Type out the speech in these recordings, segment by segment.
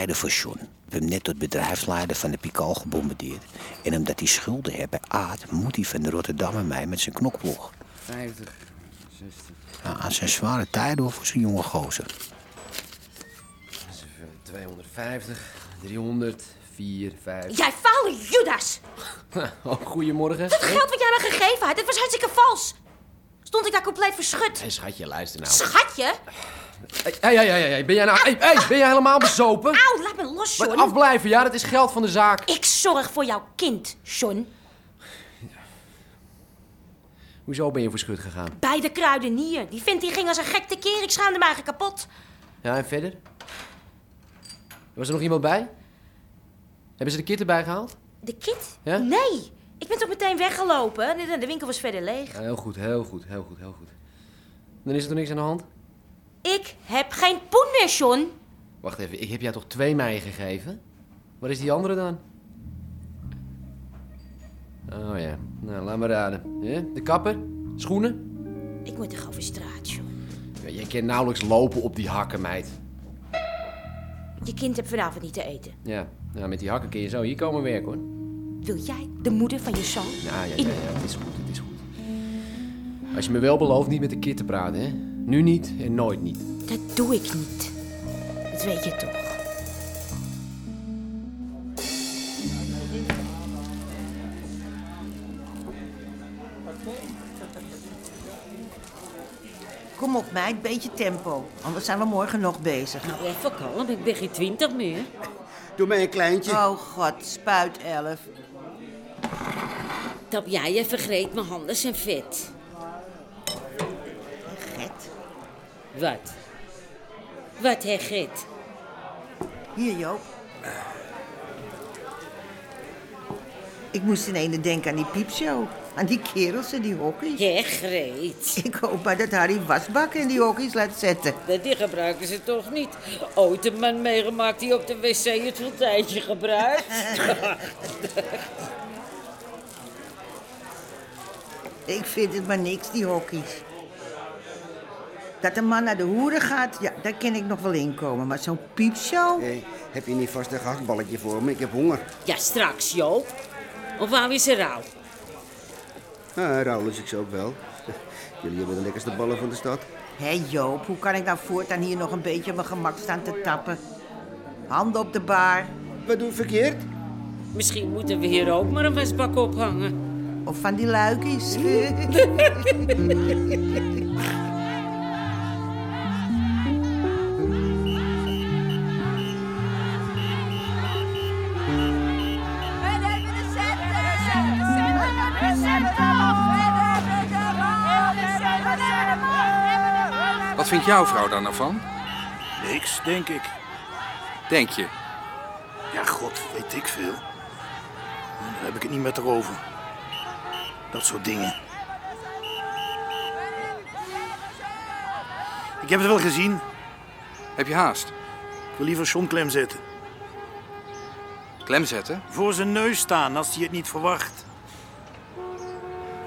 tijden voor John. We hebben net tot bedrijfsleider van de Pikal gebombardeerd. En omdat hij schulden heeft bij Aad, moet hij van de Rotterdammer mee met zijn knokploeg. 50, 60, Nou, aan zijn zware tijden hoor voor zijn jonge gozer. 250, 300, 4, 5. Jij vuile Judas! Oh, goedemorgen. Dat geld wat jij me gegeven had, het was hartstikke vals. Stond ik daar compleet verschut. Hé, schatje, luister nou. Schatje? Hé, hey, hey, hey, hey, ben jij nou... Hey, hey, ben jij helemaal bezopen? Auw, laat me los, Wat John. afblijven, ja, dat is geld van de zaak. Ik zorg voor jouw kind, John. Hoezo ben je voor schut gegaan? Bij de kruidenier. Die vindt die ging als een gek tekeer. Ik schaamde me eigenlijk kapot. Ja, en verder? Was er nog iemand bij? Hebben ze de kit erbij gehaald? De kit? Ja? Nee. Ik ben toch meteen weggelopen. De, de winkel was verder leeg. Ja, heel goed, heel goed, heel goed, heel goed. Dan is er toch niks aan de hand? Ik heb geen poen meer, John. Wacht even, ik heb jou toch twee mei gegeven? Waar is die andere dan? Oh ja, nou laat maar raden. De kapper? Schoenen? Ik moet toch over straat, John. Ja, jij kan nauwelijks lopen op die hakken, meid. Je kind hebt vanavond niet te eten. Ja, nou, met die hakken kun je zo hier komen werken hoor. Wil jij de moeder van je zoon? Ja, ja, ja, ja, het is goed, het is goed. Als je me wel belooft niet met de kid te praten, hè? Nu niet en nooit niet. Dat doe ik niet. Dat weet je toch. Kom op, meid, beetje tempo. Anders zijn we morgen nog bezig. Nou, even kalm, ik ben geen twintig meer. Doe mij een kleintje. Oh god, spuit elf. Tap jij even greet, mijn handen zijn vet. Wat? Wat, hè, Git? Hier, Joop. Ik moest in ene denken aan die piepshow. Aan die kerels en die hockey. Hè, Greet? Ik hoop maar dat Harry wasbakken in die hockey's laat zetten. Die gebruiken ze toch niet? Ooit een man meegemaakt die op de wc het fonteintje gebruikt? Ik vind het maar niks, die hockey's. Dat een man naar de hoeren gaat, ja, daar kan ik nog wel inkomen. Maar zo'n piepshow? Hé, heb je niet vast een gehaktballetje voor me? Ik heb honger. Ja, straks, Joop. Of waar is er rouw? Ah, Raul is ik zo ook wel. Jullie hebben de lekkerste ballen van de stad. Hé Joop, hoe kan ik nou voortaan hier nog een beetje op mijn gemak staan te tappen? Handen op de bar. Wat doe ik verkeerd? Misschien moeten we hier ook maar een wasbak ophangen. Of van die luikjes. vindt jouw vrouw dan ervan? Niks, denk ik. Denk je? Ja, god, weet ik veel. Dan heb ik het niet met haar over. Dat soort dingen. Ik heb het wel gezien. Heb je haast? Ik wil liever John klem zetten. Klem zetten? Voor zijn neus staan als hij het niet verwacht.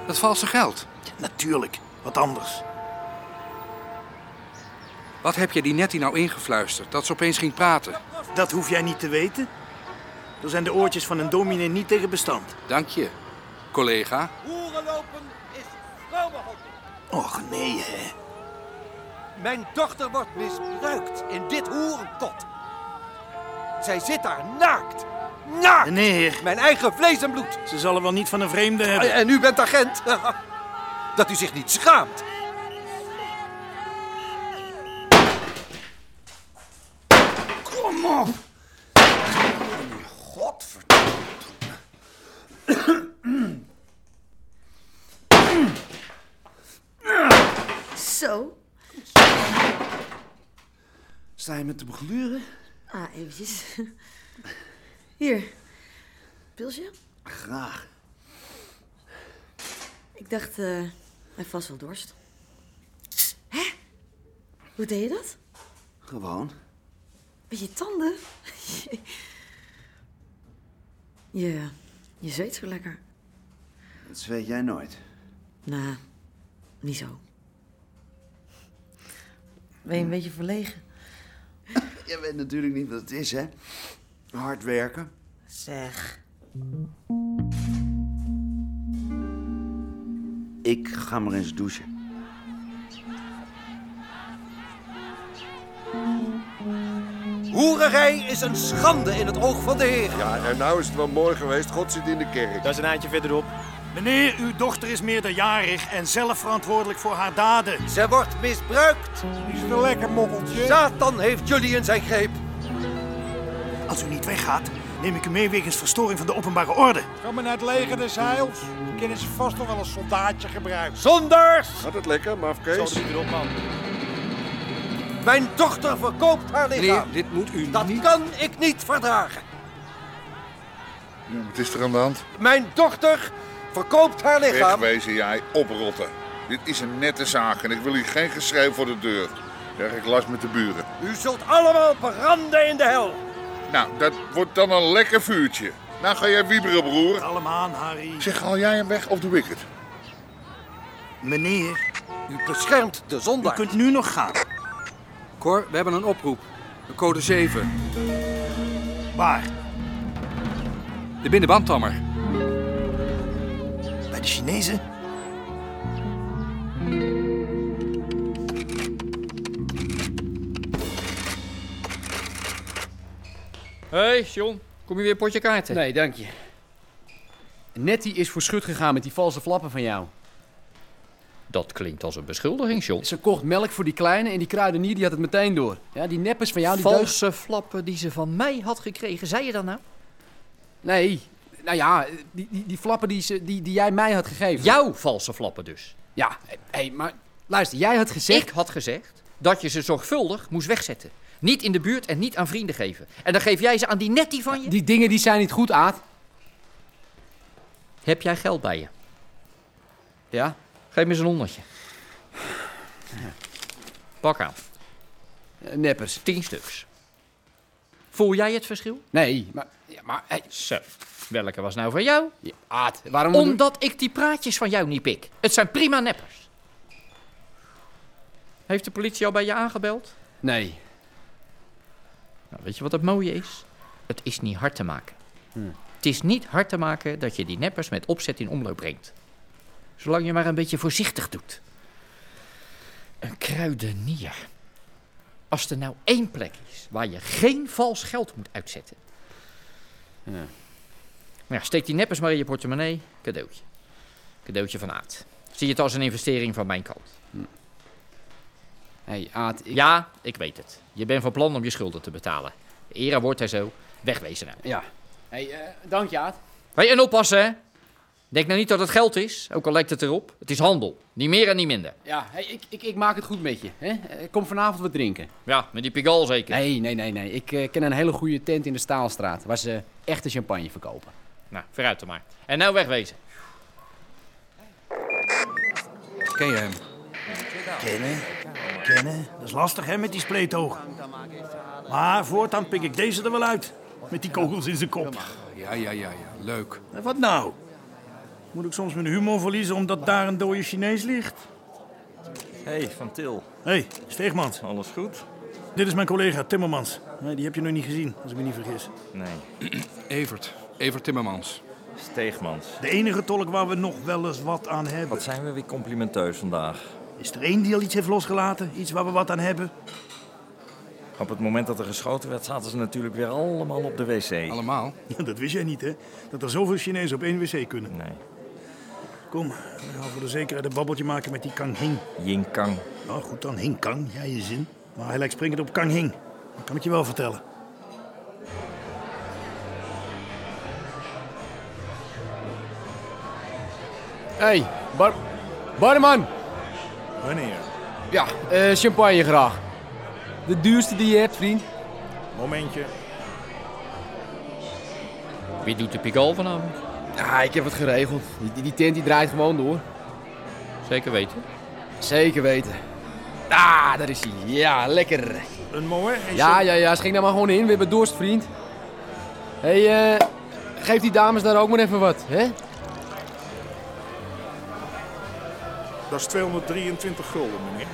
Dat valse geld. Natuurlijk, wat anders. Wat heb je die Nettie nou ingefluisterd? Dat ze opeens ging praten. Dat hoef jij niet te weten. Er zijn de oortjes van een dominee niet tegen bestand. Dank je, collega. Hoerenlopen is vrouwenhandel. Och nee, hè. Mijn dochter wordt misbruikt in dit hoerenkot. Zij zit daar naakt. Naakt! Nee, Mijn eigen vlees en bloed. ze zal er wel niet van een vreemde hebben. En u bent agent. Dat u zich niet schaamt. Kom op. Godverdomme. Zo. Sta je met de begluren? Ah, eventjes. Hier. Pilsje? Graag. Ik dacht, eh, hij heeft vast wel dorst. Hè? Hoe deed je dat? Gewoon. Met je tanden? je, je zweet zo lekker. Dat weet jij nooit. Nou, Niet zo. Ben je een beetje verlegen? Je weet natuurlijk niet wat het is, hè? Hard werken. Zeg. Ik ga maar eens douchen. Hoererij is een schande in het oog van de Heer. Ja, en nou is het wel mooi geweest. God zit in de kerk. Dat is een eindje verderop. Meneer, uw dochter is meerderjarig en zelf verantwoordelijk voor haar daden. Ze wordt misbruikt. Is het een lekker mokkeltje? Satan heeft jullie in zijn greep. Als u niet weggaat, neem ik u mee wegens verstoring van de openbare orde. Ga maar naar het leger des heils. Kennen ze vast nog wel een soldaatje gebruiken. Zonders! Gaat het lekker, mafkees? Zo, erop, man. Mijn dochter verkoopt haar lichaam. Meneer, dit moet u Dat niet... kan ik niet verdragen. Ja, wat is er aan de hand? Mijn dochter verkoopt haar lichaam. Wegwezen jij, oprotten. Dit is een nette zaak en ik wil hier geen geschreeuw voor de deur. Krijg ik last met de buren. U zult allemaal branden in de hel. Nou, dat wordt dan een lekker vuurtje. Nou ga jij wieberen, broer. Kalm aan, Harry. Zeg, haal jij hem weg of doe ik het? Meneer, U beschermt de u zondaar. kunt nu nog gaan. Cor, we hebben een oproep. De code 7. Waar? De binnenbandtammer. Bij de Chinezen? Hé, hey, John. Kom je weer een potje kaarten? Nee, dank je. Nettie is voor schut gegaan met die valse flappen van jou. Dat klinkt als een beschuldiging, John. Ze kocht melk voor die kleine en die kruidenier die had het meteen door. Ja, die neppers van jou, die Valse flappen die ze van mij had gekregen, zei je dat nou? Nee, nou ja, die, die, die flappen die, ze, die, die jij mij had gegeven. Jouw valse flappen dus. Ja, hé, hey, maar luister, jij had gezegd... Ik had gezegd dat je ze zorgvuldig moest wegzetten. Niet in de buurt en niet aan vrienden geven. En dan geef jij ze aan die nettie van je. Die dingen die zijn niet goed, Aad. Heb jij geld bij je? Ja? Geef me eens een honderdje. Pak aan. Eh, neppers. Tien stuks. Voel jij het verschil? Nee, maar... Ja, maar hey, Zo. Welke was nou van jou? ja, Aad, waarom... Omdat ik die praatjes van jou niet pik. Het zijn prima neppers. Heeft de politie al bij je aangebeld? Nee. Nou, weet je wat het mooie is? Het is niet hard te maken. Het is niet hard te maken dat je die neppers met opzet in omloop brengt. Zolang je maar een beetje voorzichtig doet. Een kruidenier. Als er nou één plek is waar je geen vals geld moet uitzetten. Ja. Nou ja, steek die neppers maar in je portemonnee. Cadeautje. Cadeautje van Aad. Zie het als een investering van mijn kant. Hé, hey, Aad, ik... Ja, ik weet het. Je bent van plan om je schulden te betalen. Era wordt hij zo. Wegwezen nou. Ja. Hé, hey, eh, dank je, Aad. Hé, en oppassen, hè? Denk nou niet dat het geld is, ook al lijkt het erop. Het is handel. Niet meer en niet minder. Ja, hey, ik, ik, ik maak het goed met je. Hè? Eh, Kom vanavond wat drinken. Ja, met die Pigalle zeker. Nee, nee, nee, nee. Ik eh, ken een hele goede tent in de Staalstraat... waar ze echte champagne verkopen. Nou, vooruit dan maar. En nou wegwezen. Ken je hem? Kennen? Kennen? Dat is lastig, hè, met die spleetoog. Maar voortaan pik ik deze er wel uit. Met die kogels in zijn kop. Ja, ja, ja, ja. Leuk. En wat nou? Moet ik soms mijn humor verliezen omdat daar een dode Chinees ligt? Hey, Van Til. Hé, hey, Steegmans. Alles goed? Dit is mijn collega Timmermans. Nee, die heb je nog niet gezien, als ik me niet vergis. Nee. Evert. Evert Timmermans. Steegmans. De enige tolk waar we nog wel eens wat aan hebben. Wat zijn we weer complimenteus vandaag. Is er één die al iets heeft losgelaten? Iets waar we wat aan hebben? Op het moment dat er geschoten werd, zaten ze natuurlijk weer allemaal op de wc. Allemaal? Ja, dat wist jij niet, hè? Dat er zoveel Chinezen op één wc kunnen. Nee. Kom, we gaan voor de zekerheid een babbeltje maken met die Kang Hing. Ying Kang. Nou, goed dan, Hing Kang. Ja, je zin. Maar hij lijkt springend op Kang Hing. Dat kan ik je wel vertellen. Hé, hey, bar... barman. Wanneer? Ja, eh, champagne graag. De duurste die je hebt, vriend. Momentje. Wie doet de Pigalle vanavond? Ja, ik heb het geregeld. Die, die, tent die draait gewoon door. Zeker weten. Zeker weten. Ah, daar is hij. Ja, lekker. Een mooi. Ja, ja, ja. Schink daar maar gewoon in. We hebben dorst, vriend. Hé, hey, eh, geef die dames daar ook maar even wat, hè? Dat is 223 gulden, meneer.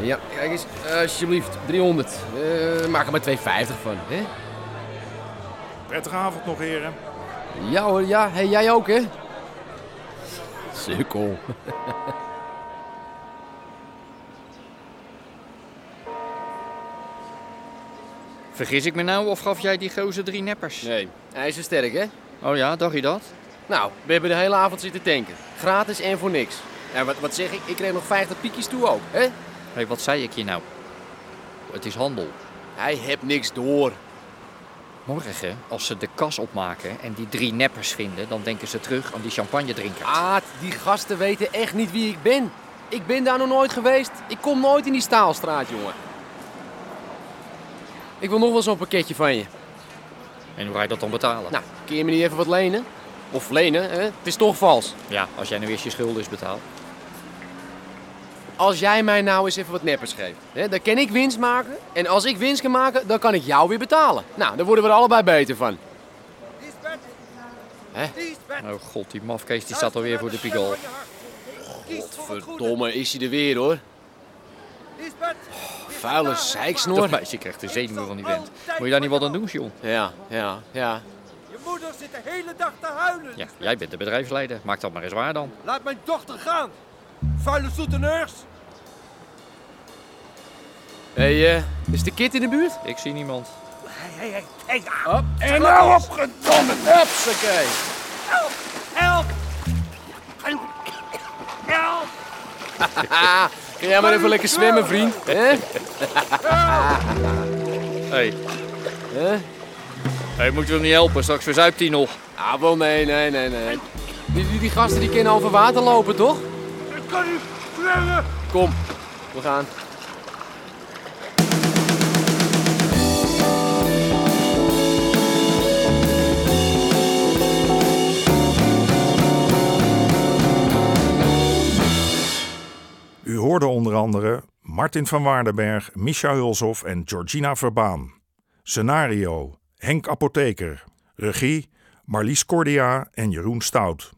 Ja, kijk eens, alsjeblieft, 300. Eh, maak er maar 250 van, hè? Prettige avond nog, heren. Ja hoor, ja. Hey, jij ook, hè? Sukkel. Vergis ik me nou of gaf jij die gozer drie neppers? Nee, hij is er sterk, hè? Oh ja, dacht je dat? Nou, we hebben de hele avond zitten tanken. Gratis en voor niks. En wat, wat zeg ik? Ik kreeg nog 50 piekjes toe ook, hè? Hé, hey, wat zei ik je nou? Het is handel. Hij heeft niks door. Morgen, als ze de kas opmaken en die drie neppers vinden, dan denken ze terug aan die champagne drinken. Aad, die gasten weten echt niet wie ik ben. Ik ben daar nog nooit geweest. Ik kom nooit in die staalstraat, jongen. Ik wil nog wel zo'n pakketje van je. En hoe ga je dat dan betalen? Nou, kun je me niet even wat lenen? Of lenen, hè? Het is toch vals. Ja, als jij nu eerst je schulden is betaald. Als jij mij nou eens even wat neppers geeft, hè, dan kan ik winst maken. En als ik winst kan maken, dan kan ik jou weer betalen. Nou, daar worden we er allebei beter van. Hè? Oh god, die mafkees die staat alweer voor de pigal. Godverdomme, is hij er weer hoor. Oh, vuile zeiksnor. Dat meisje krijgt de zenuwen van die vent. Moet je daar niet wat aan doen, John? Ja, ja, ja. Je moeder zit de hele dag te huilen. Ja, jij bent de bedrijfsleider. Maak dat maar eens waar dan. Laat mijn dochter gaan. Vuile souteneurs. Hé, hey, uh, is de kid in de buurt? Ik zie niemand. Hé, hé, hé. Hop, en nou opgedomme. Hupsakee. Help, help. Help. Ga jij maar even lekker zwemmen, vriend. Hè? Hé. Hé, hey, moet je hem niet helpen? Straks verzuipt hij nog. Ah, wel nee, nee, nee, nee. Die, die, die gasten die kunnen over water lopen, toch? Kan niet. Kom, we gaan. U hoorde onder andere Martin van Waardenberg, Misha Hulshoff en Georgina Verbaan. Scenario: Henk Apotheker. Regie: Marlies Cordia en Jeroen Stout.